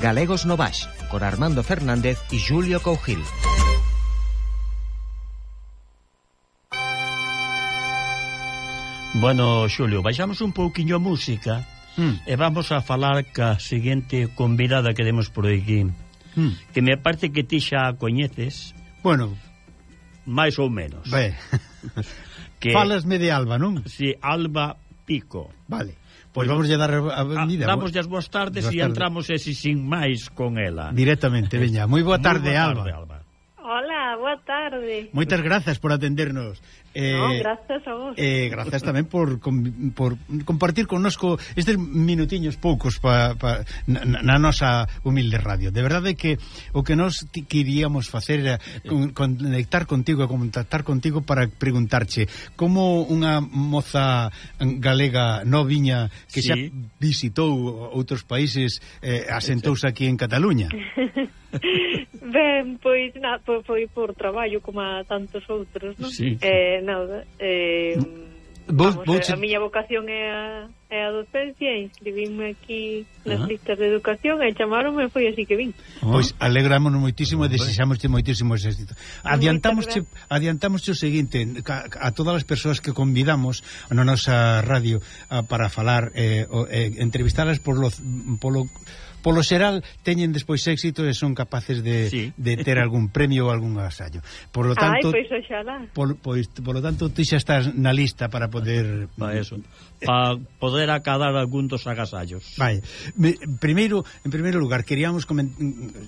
Galegos no Baix, con Armando Fernández e Julio Cougil. Bueno, Xulio, baixamos un pouquiño a música mm. e vamos a falar ca seguinte convidada que demos por aquí. Mm. Que me parece que ti xa coñeces. Bueno. Máis ou menos. Ben. que... Falasme de Alba, non? Si, Alba Pico. Vale. Pois vamos a dar a ah, benvida. Damos as boas tardes e entramos ese sin máis con ela. Directamente, veña. Moi boa tarde, Muy boa tarde Alba. Alba. Hola, boa tarde. Moitas grazas por atendernos. Eh, no, grazas a vos. Eh, grazas tamén por, com, por compartir connosco estes minutiños poucos pa, pa, na, na nosa humilde radio. De verdade que o que nós queríamos facer era con, conectar contigo, contactar contigo para preguntarche como unha moza galega noviña que sí. xa visitou outros países eh, asentouse aquí en Cataluña. Ben, pois, na, po, foi por traballo como a tantos outros, non? Sí, sí. Eh, nada, eh, mm, vos, vamos, vos... Eh, a miña vocación é a, é a docencia, inscribíme aquí nas ah. listas de educación e chamaronme e foi así que vin. Ah. Pois alegrámonos moitísimo e desexámosche moitísimo éxito. Adiantámosche, adiantámosche o seguinte, a, a todas as persoas que convidamos na nosa radio a, para falar, eh, o, eh, entrevistalas por lo, polo polo xeral teñen despois éxito e son capaces de, sí. de ter algún premio ou algún asallo Por lo tanto, Ai, pois oxalá. Por, pois, por lo tanto, ti xa estás na lista para poder para eso, para poder acadar algún dos agasallos. Vai. Me, primeiro, en primeiro lugar, queríamos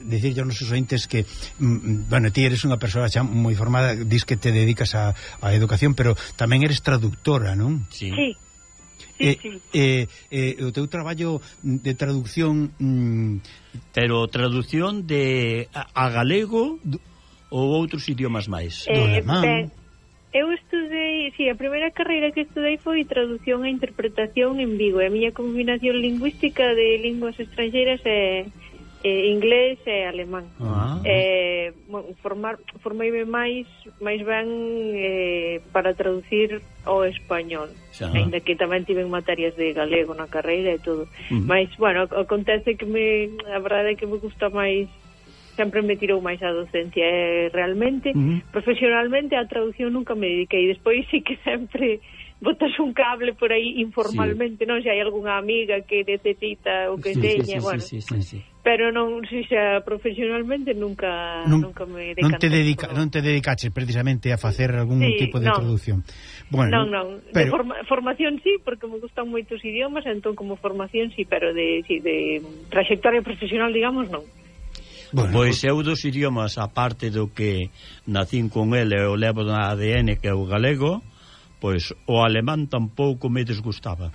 decir aos nosos ointes que mm, mm, bueno, ti eres unha persoa xa moi formada, dis que te dedicas a, a educación, pero tamén eres traductora, non? Sí. sí. Eh, sí. Eh, eh, o teu traballo de traducción... Mm, pero traducción de a, a galego ou outros idiomas máis? Eh, Do alemán... Ben, Eu estudei, si, sí, a primeira carreira que estudei foi traducción e interpretación en Vigo, e a miña combinación lingüística de linguas estranxeiras é eh, inglés e alemán. Ah. Eh, formar, formeime máis máis ben eh, para traducir ao español. Xa. Ainda que tamén tiven materias de galego na carreira e todo. Uh -huh. Mas, bueno, acontece que me a verdade é que me gusta máis sempre me tirou máis a docencia e realmente, uh -huh. profesionalmente a traducción nunca me dediquei, despois sí que sempre botas un cable por aí informalmente, sí. non? Se hai algunha amiga que necesita o que sí, teña, sí, sí, bueno. Sí, sí, sí, sí pero non si xa profesionalmente nunca non, nunca me decanté. Non te dedica, por... non te dedicaches precisamente a facer algún sí, tipo de non. traducción. Bueno. Non, non, pero... de forma, formación sí, porque me gustan moitos idiomas, entón como formación sí, pero de sí, de trayectoria profesional, digamos, non. Bueno, pois pues, eu dos idiomas aparte do que nacín con ele e o levo na ADN que é o galego, pois o alemán tampouco me desgustaba.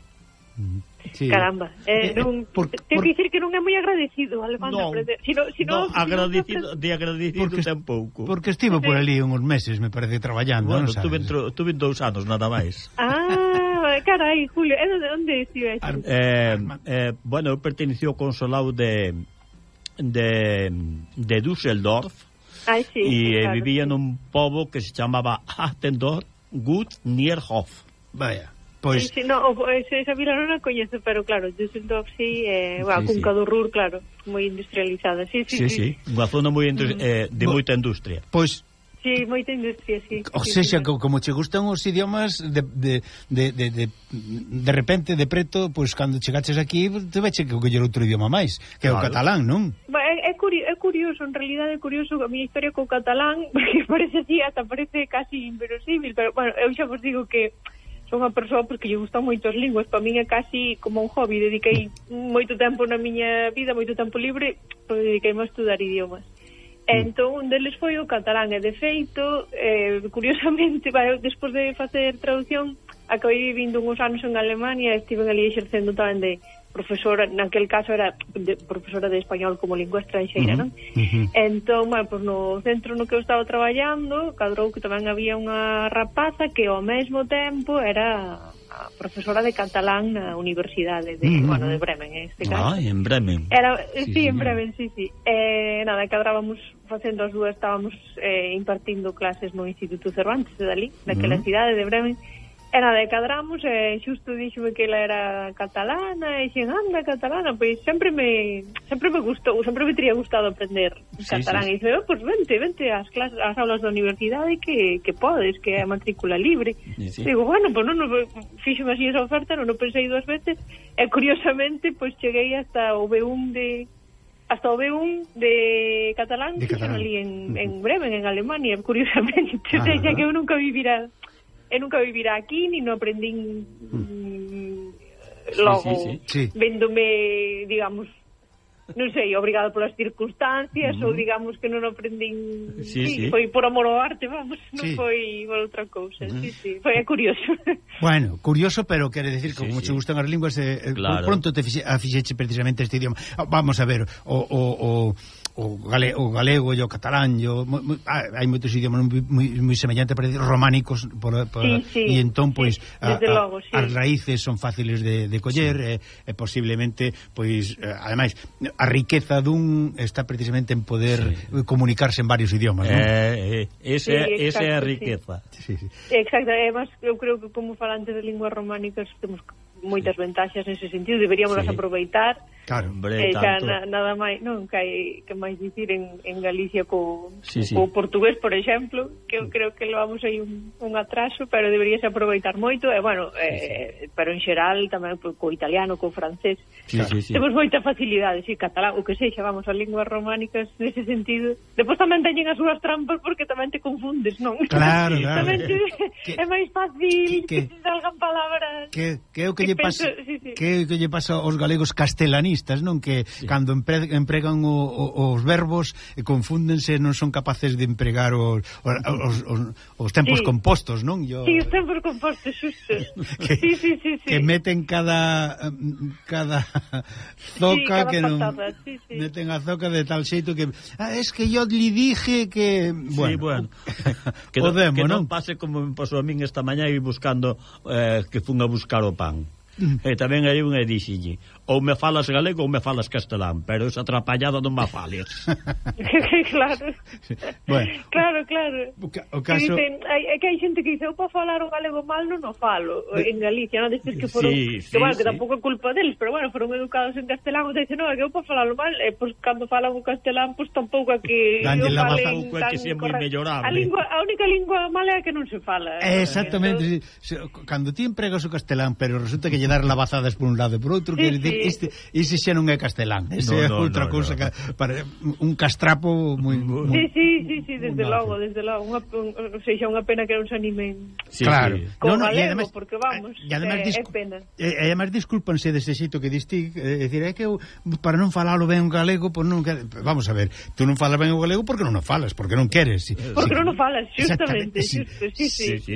Sí. Caramba, eh, eh, eh non, por, te por... dicir que non é moi agradecido, Alejandro, no, sino, sino, no, agradecido, de agradecido porque, tampouco. Porque estive por eh. ali uns meses, me parece, traballando, bueno, non sabes? Tuve, tuve dous anos, nada máis. Ah, carai, Julio, eh, é onde estive? Ar, eh, eh, bueno, eu pertenecí ao consolado de, de, de Düsseldorf, Ai, sí, e claro, vivía sí. nun pobo que se chamaba Attendorf Gut Nierhof. Vaya. Pois... si, no, ese, esa vila non a coñezo, pero claro, Düsseldorf, sí, eh, bueno, sí, cunca sí. do Ruhr, claro, moi industrializada. Sí, sí, sí. sí. sí. Unha zona moi mm. eh, de Bo... moita industria. Pois, Sí, moita industria, sí. O sí, sexa, sí, como, como che gustan os idiomas de, de, de, de, de, de repente, de preto, pois pues, cando chegaches aquí te vexe que coller outro idioma máis, que claro. é o catalán, non? É, é, curi é curioso, en realidad é curioso a miña historia co catalán, porque parece así, ata parece casi inverosímil, pero bueno, eu xa vos digo que unha persoa porque lle gustan moitos linguas, para min é casi como un hobby, dediquei moito tempo na miña vida, moito tempo libre, pois dediquei a estudar idiomas. E entón, un deles foi o catalán, e de feito, eh, curiosamente, vai, despois de facer traducción, acabei vivindo uns anos en Alemania, estive ali exercendo tamén de, profesora, naquel caso era de, profesora de español como lingua estranxeira, uh -huh. non? Uh -huh. Entón, bueno, pues no centro no que eu estaba traballando, cadrou que tamén había unha rapaza que ao mesmo tempo era profesora de catalán na Universidade de, mm bueno, de Bremen, en este caso. Ah, en Bremen. Era, sí, sí, en Bremen, sí, sí. Eh, nada, cadrábamos facendo as dúas, estábamos eh, impartindo clases no Instituto Cervantes de Dalí, naquela mm cidade de Bremen, era de Cadramos e xusto díxome que ela era catalana e dixen, anda, catalana, pois sempre me sempre me gustou, sempre me teria gustado aprender sí, catalán. Sí, sí. E dixo, oh, pois vente, vente ás clases, ás aulas da universidade que, que podes, que é a matrícula libre. Sí, sí. Digo, bueno, pois non, non fíxome así esa oferta, non o pensei dúas veces, e curiosamente, pois cheguei hasta o B1 de hasta o B1 de catalán, de catalán. que xa en, en Bremen, en Alemania, curiosamente, ah, o sea, que eu nunca vivira eu nunca vivira aquí, ni no aprendín mm. logo sí, sí, sí. véndome, digamos, non sei, obrigado polas circunstancias mm. ou digamos que non aprendín sí, sí, sí. foi por amor ao arte, vamos non sí. foi por outra cousa mm. sí, sí, foi curioso Bueno, curioso, pero quere decir que sí, como sí. te gustan as linguas eh, eh, claro. pronto te fixe, afixe precisamente este idioma ah, vamos a ver o, o, o o, gale, o galego e o catalán e o, mo, ah, hai moitos idiomas moi, moi, moi semellantes para decir románicos por, por, sí, sí, e entón pois sí, a, a, logo, sí. as raíces son fáciles de, de coller sí. e, e posiblemente pois eh, ademais a riqueza dun está precisamente en poder sí. comunicarse en varios idiomas, eh, non? Eh, ese, sí, esa é a riqueza. Sí. Sí, sí. Exacto, además eu creo que como falantes de linguas románicas temos que moitas ventaxas nese sentido, deberíamos sí. aproveitar. Claro, hombre, eh, xa tanto. na, nada máis, non, que hai que máis dicir en, en Galicia co, sí, sí. co portugués, por exemplo, que eu creo que levamos aí un, un atraso, pero deberíase aproveitar moito, e bueno, sí, eh, pero en xeral tamén co, co italiano, co francés. Sí, claro. sí, sí. Temos moita facilidade, si catalán, o que sexa, vamos, as linguas románicas nese sentido. Depois tamén teñen as súas trampas porque tamén te confundes, non? Claro, claro. tamén te, que, é máis fácil que, que, que te salgan palabras. Que, que eu que, que lle pasa penso, sí, sí. que que lle pasa aos galegos castelanistas, non que sí. cando empre, empregan o, o, os verbos e confúndense, non son capaces de empregar os, os, os, os tempos sí. compostos, non? Yo... Sí, os tempos compostos xustos. que, sí, sí, sí, sí. que meten cada cada zoca sí, cada que non patada, sí, sí. meten a zoca de tal xeito que ah, es que yo li dije que bueno, sí, bueno. que, do, demo, que non, non pase como me pasou a min esta mañá e buscando eh, que fun a buscar o pan E tamén hai unha dixille, ou me falas galego ou me falas castelán, pero esa atrapallada non me fales. claro. Bueno, claro, claro. O, ca o caso... Dicen, hai, é que hai xente que dice, eu para falar o galego mal non o falo eh, en Galicia, non dices que foron... Sí, sí, que, bueno, sí. que tampouco é culpa deles, pero bueno, foron educados en castelán, e dicen, non, é que eu para falarlo mal, e pois cando falan o castelán, pois tampouco é que... eu la tampouco é que sea moi mellorable. A, lingua, a única lingua mala é que non se fala. Eh, exactamente. Entonces... Sí. Entón cando ti empregas o castelán, pero resulta que lle dar lavazadas por un lado e por outro, sí, que sí. este, ese xa non é castelán, ese no, é no, outra no, cousa no. que para un castrapo moi moi Sí, sí, sí, sí, desde un, logo, desde logo, unha, un, sexa unha pena que non se animen. Sí, claro. Sí. Con no, no, galego, además, porque vamos, e además, eh, é, é pena. Eh, e, además discúlpanse deste xeito que diste, é dicir, é que eu para non falalo ben o galego, pois non vamos a ver, tú non falas ben o galego porque non o falas, porque non queres. Si, eh, porque si, non o falas, justamente, justo, sí, sí. sí, sí, sí.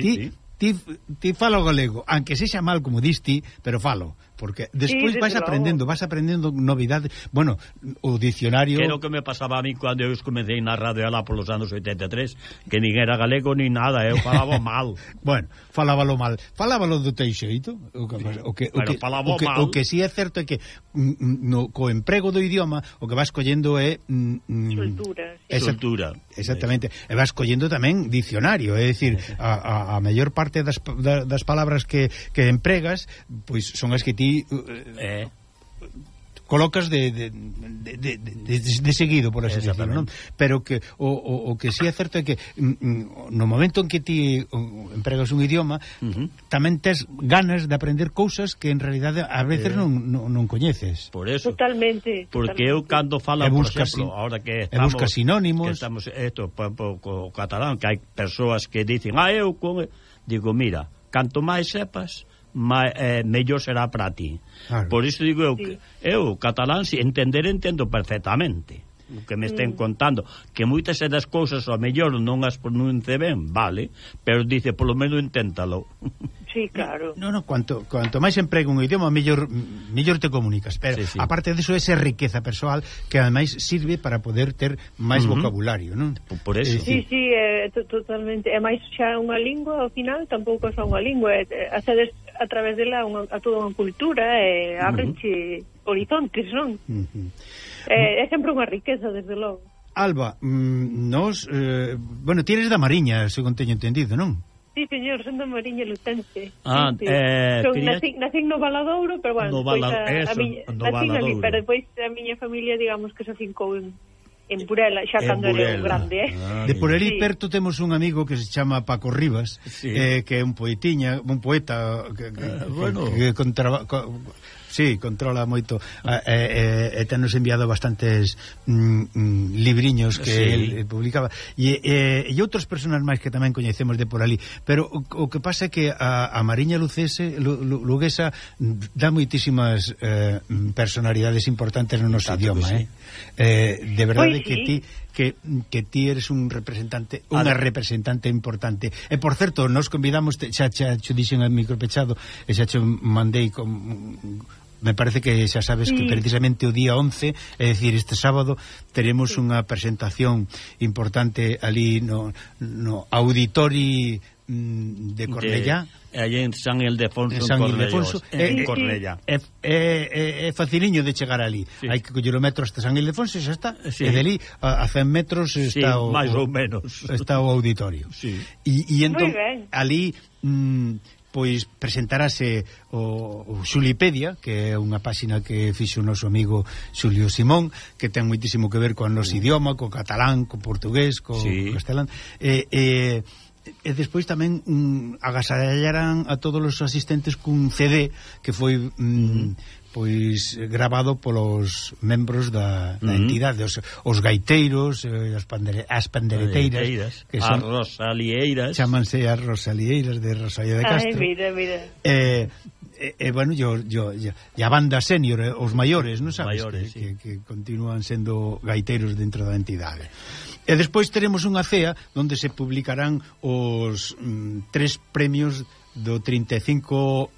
Ti, ti, ti falo galego, aunque sexa mal como disti, pero falo porque despois sí, vais aprendendo, vas aprendendo novidades. Bueno, o dicionario... Que era o que me pasaba a mí cando eu comecei na radio alá polos anos 83, que nin era galego nin nada, eu falaba mal. bueno, falábalo mal. Falábalo do teu xeito, o que, o que, o que, o que, mal. o que sí é certo é que mm, mm, no, co emprego do idioma o que vas collendo é... Mm, mm Cultura. Sí. Esa, Exactamente. E vas collendo tamén dicionario, é dicir, a, a, a mellor parte das, das palabras que, que empregas, pois son as que ti eh, eh colocas de, de, de, de, de, de seguido, por así decirlo, non? Pero que o, o, o que sí é certo é que mm, mm no momento en que ti empregas un idioma, uh -huh. tamén tes ganas de aprender cousas que en realidad a veces eh. non, non, non coñeces. Por eso. Totalmente. Porque totalmente. eu cando falo, e busca, por exemplo, sin, ahora que estamos... busca sinónimos. Que estamos, esto, po, po, co catalán, que hai persoas que dicen, ah, eu con... Digo, mira, canto máis sepas, ma, eh, mellor será para ti. Claro. Por iso digo eu, sí. eu catalán, si entender entendo perfectamente o que me mm. estén mm. contando, que moitas das cousas ao mellor non as pronunce ben, vale, pero dice, polo menos inténtalo. Sí, claro. No, no, cuanto, cuanto máis emprega un idioma, mellor, mellor te comunicas. Pero, sí, sí. aparte de eso, esa riqueza persoal que ademais sirve para poder ter máis uh -huh. vocabulario, non? Por eso. Sí, sí, eh, é, totalmente. É máis xa unha lingua, ao final, tampouco é xa unha lingua. Eh, é, accedes a través dela unha, a toda unha cultura e abreche uh -huh. horizontes, non? Uh eh, -huh. é, é sempre unha riqueza, desde logo. Alba, mm, nos... Eh, bueno, tienes da Mariña, según teño entendido, non? Sí, señor, son da Mariña Lutense. Ah, sí, sí. eh, son, quería... nacín, nacín no Valadouro, pero bueno, no bala... a, eso, a miña, no nacín ali, pero depois a miña familia, digamos, que se fincou en, en Burela, xa en cando era un grande, eh. Ah, de por ali sí. perto temos un amigo que se chama Paco Rivas, sí. eh, que é un poetiña, un poeta que, que, eh, bueno. que, que, que, que, Sí, controla moito e, e, e tenos enviado bastantes mm, mm, libriños que sí. el, publicaba e, e, e outras personas máis que tamén coñecemos de por ali pero o, o que pasa é que a, a Mariña Lucese, Luguesa dá moitísimas eh, mm, personalidades importantes no noso idioma sí. eh? Eh, de verdade pois que sí. ti que, que ti eres un representante, unha representante importante. E, por certo, nos convidamos, xa, xa, xa dixen al micropechado, e xa xa mandei con, me parece que xa sabes sí. que precisamente o día 11, é dicir, este sábado teremos sí. unha presentación importante ali no, no auditori mm, de Cornellá de allí en San Ildefonso, en, San Ildefonso en eh, eh, Cornellá. É, eh, é, é, é faciliño de chegar ali. Sí. Hai que coller o metro hasta San Ildefonso, xa está. Sí. E deli a, a 100 metros está sí, o máis ou menos está o auditorio. Sí. E e entón ali mm, pois presentarase o, o Xulipedia, que é unha páxina que fixo o noso amigo Xulio Simón, que ten moitísimo que ver con nos noso idioma, co catalán, co portugués, co sí. castelán. E, e e despois tamén mm, agasallaran a todos os asistentes cun CD que foi mm, pois grabado polos membros da, da mm entidade, os, os gaiteiros, eh, as, pandere, as pandereteiras, que son as rosalieiras. chamanse as rosalieiras de Rosalía de Castro. Mira, mira. Eh, e, e bueno, yo, yo, yo, e a banda senior, eh, os maiores, non sabes? Maiores, que, sí. que, que continúan sendo gaiteiros dentro da entidade. E despois teremos unha cea onde se publicarán os mm, tres premios do 35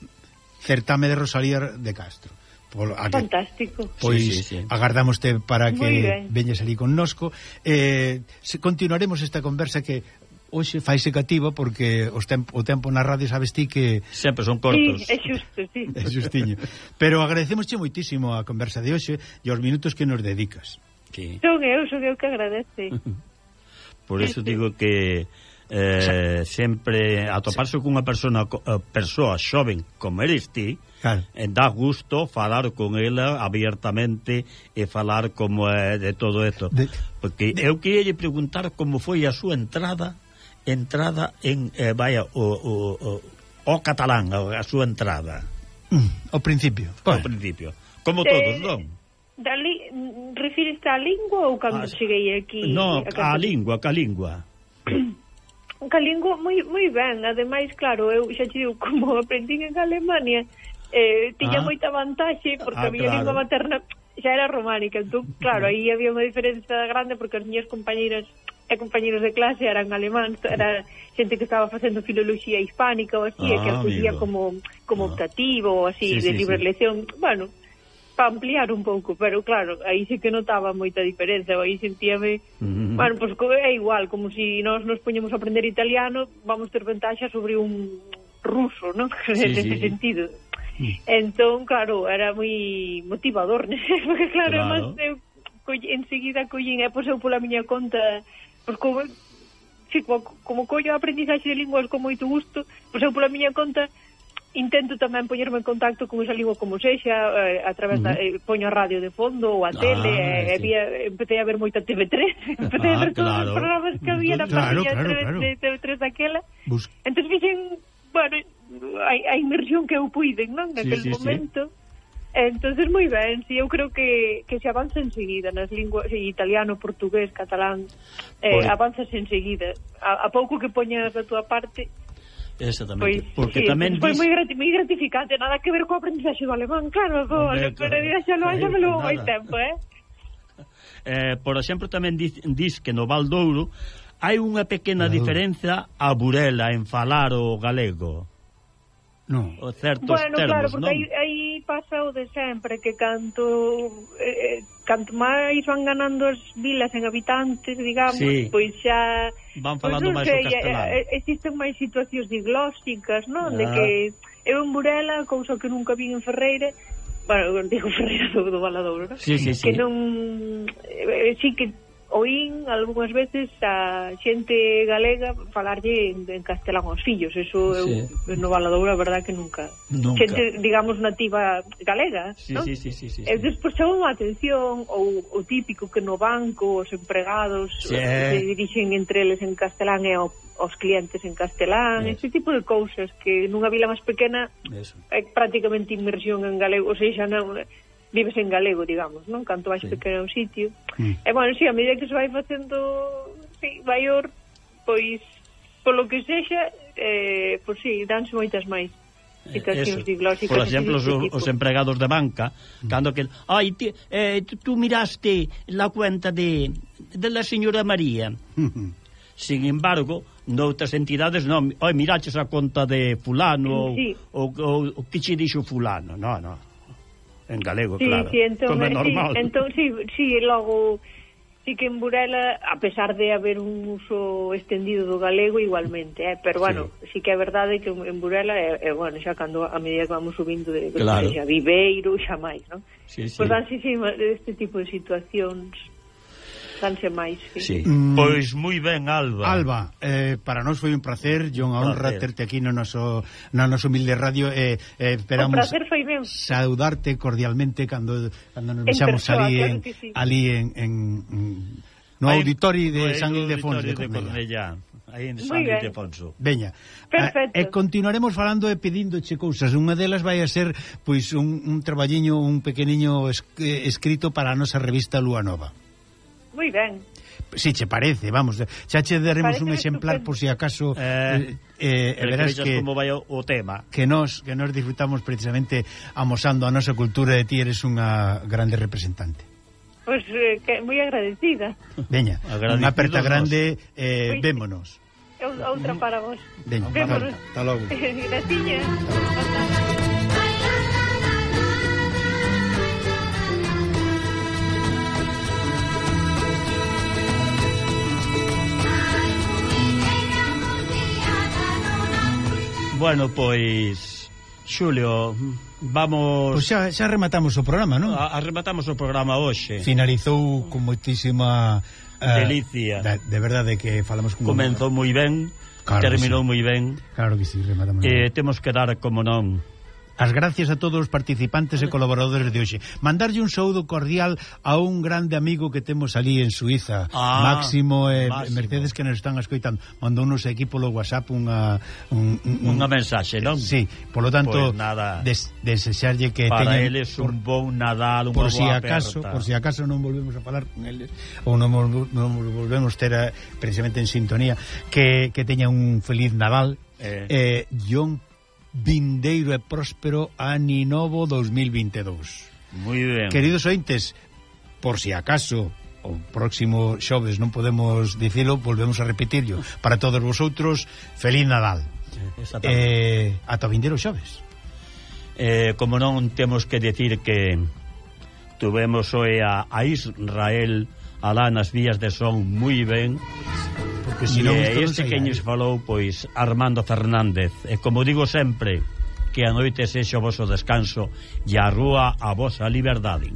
certame de Rosalía de Castro. Polo, a, Fantástico. Pois sí, sí, sí. agardamoste para que veñes ali connosco. Eh, continuaremos esta conversa que hoxe faise cativa porque os tempo, o tempo na radio sabes ti que... Sempre son cortos. Sí, é xusto, sí. É xustiño. Pero agradecemos moitísimo a conversa de hoxe e os minutos que nos dedicas. Sí. Son eu, son eu que agradece. Por iso digo que eh, sempre atoparse cunha persona eh, persoa xoven como eres ti, claro. eh, dá gusto falar con ela abiertamente e falar como é de todo isto. De... Porque de... eu queria lle preguntar como foi a súa entrada entrada en eh, vaya o, o, o, o catalán, a súa entrada. Mm, ao principio. Bueno. Ao principio. Como todos, non? Dali, refiriste Refíreste á lingua ou cando ah, cheguei aquí? No, a, a lingua, ca lingua. ca lingua moi, moi ben, ademais, claro, eu xa te digo, como aprendín en Alemania, eh, tiña ah. moita vantaxe, porque ah, a miña claro. lingua materna xa era románica, entón, claro, aí había unha diferenza grande, porque as miñas compañeiras e compañeiros de clase eran alemáns, era xente que estaba facendo filoloxía hispánica ou así, ah, e que ah, acudía como, como ah. optativo ou así, sí, de sí, libre sí. lección, bueno, para ampliar un pouco, pero claro, aí sí que notaba moita diferenza, aí sentíame, mm bueno, pois pues, é igual, como si nós nos poñemos a aprender italiano, vamos ter ventaxa sobre un ruso, non? Sí, Nese sí. sentido. Mm. Entón, claro, era moi motivador, né? porque claro, claro. Mas, eu enseguida collín, e pois eu pola miña conta, pois como, sí, como, como collo a aprendizaxe de linguas con moito gusto, pois eu pola miña conta Intento tamén poñerme en contacto con esa lingua como sexa, eh, a través da, eh, poño a radio de fondo ou a ah, tele, ah, eh, sí. empecé a ver moita TV3, empecé ah, a ver claro. todos os programas que había na claro, claro, claro. de TV3 daquela. Bus... Entón fixen, bueno, a, a inmersión que eu puiden, non? Naquel sí, sí, momento. Sí. Entonces moi ben, si sí, eu creo que, que se avanza enseguida nas linguas sí, italiano, portugués, catalán, eh, pues... avanzas enseguida. A, a pouco que poñas da túa parte Exactamente, pois, porque sí, tamén foi dis... moi, grati moi gratificante, nada que ver co aprendizaxe do alemán, claro, do, Hombre, pero xa lo xa me levou moi tempo, eh? eh, por exemplo, tamén diz, dis que no Val Douro hai unha pequena no. diferenza a Burela en falar o galego. No. O certos bueno, termos, claro, porque non? aí, aí pasa o de sempre, que canto... Eh, eh canto máis van ganando as vilas en habitantes, digamos, sí. pois xa van pois falando pois, máis sei, o castelán. Eh, eh, existen máis situacións diglósticas, non? Ah. De que eu en Burela, cousa que nunca vi en Ferreira, bueno, digo Ferreira do, do Valadouro, non? Sí, sí, sí. Que non eh, eh sí que oín algunhas veces a xente galega falarlle en, en castelán aos fillos, eso sí. eu no Valadouro a verdad que nunca. nunca. Xente, digamos, nativa galega, sí, non? Sí, sí, sí, sí, e despois chamou a atención ou o típico que no banco os empregados sí. se dirixen entre eles en castelán e ao aos clientes en castelán, ese tipo de cousas que nunha vila máis pequena Eso. é prácticamente inmersión en galego, ou seja, non, vives en galego, digamos, non? Canto máis sí. pequeno é un sitio. Mm. E, bueno, si, sí, a medida que se vai facendo sí, maior, pois, polo que sexa, eh, pois si, sí, danse moitas máis situacións diglóxicas. Por exemplo, os, os empregados de banca, mm. cando que, ai, ti, eh, tú miraste la cuenta de, de la señora María. Sin embargo, noutras entidades non, oi, miraches a conta de fulano sí. ou, ou, ou que che dixo fulano. Non, non en galego, sí, claro. Sí, entón, como é eh, normal. Sí, entón, sí, sí, logo... Sí que en Burela, a pesar de haber un uso extendido do galego igualmente, eh? pero bueno, sí. sí que é verdade que en Burela, é, é, bueno, xa cando a medida que vamos subindo de, claro. xa Viveiro, xa máis, non? Sí, sí. Pois pues, así, sí, este tipo de situacións distancia máis. Sí. sí. Mm. Pois moi ben, Alba. Alba, eh, para nós foi un placer, John, a honra terte aquí no noso, na no noso humilde radio. Eh, eh, esperamos foi meu. Saudarte cordialmente cando, cando nos vexamos ali, claro en, sí. ali en, en, no auditorio de San Ildefonso de Cornellá. Cornellá aí en San Ildefonso. Veña. Perfecto. Ah, e continuaremos falando e pedíndoche cousas. Unha delas vai a ser pois un, un traballiño, un pequeniño es, eh, escrito para a nosa revista Lua Nova. Moi ben. Si che parece, vamos, xa che daremos un exemplar por si acaso eh, eh, eh verás que, que como vai o, o tema. Que nós que nós disfrutamos precisamente amosando a nosa cultura e ti eres unha grande representante. Pois pues, eh, que moi agradecida. Veña, unha aperta grande, eh, pois, vémonos. Outra para vos. Veña, vémonos. Hasta logo. Graciña. Bueno, pois Xulio, vamos... Pois xa, xa rematamos o programa, non? A, rematamos o programa hoxe. Finalizou con moitísima... Uh, Delicia. de, de verdade que falamos con... Comenzou moi ben, claro terminou sí. moi ben. Claro que sí, rematamos. Eh, temos que dar, como non, As gracias a todos os participantes e colaboradores de hoxe. Mandarlle un saúdo cordial a un grande amigo que temos ali en Suiza, ah, Máximo e Máximo. Mercedes que nos están escoitando. Mandounos aquí polo WhatsApp unha un, un, un, unha mensaxe, non? Sí, polo tanto, pues nada, des, desexarlle que para teñen eles un bon Nadal, un por si acaso, aperta. por si acaso non volvemos a falar con eles ou non, non volvemos ter a, precisamente en sintonía que que teña un feliz Nadal. Eh, eh John vindeiro e próspero Ani Novo 2022. Moi ben. Queridos ointes, por si acaso o próximo xoves non podemos dicilo, volvemos a repetirlo. Para todos vosotros, feliz Nadal. Eh, ata vindeiro xoves. Eh, como non temos que decir que tuvemos hoxe a, a Israel alá nas vías de son moi ben que si non, e este que nos falou pois Armando Fernández. E como digo sempre que a noite sexa o voso descanso e a rúa a vosa liberdade.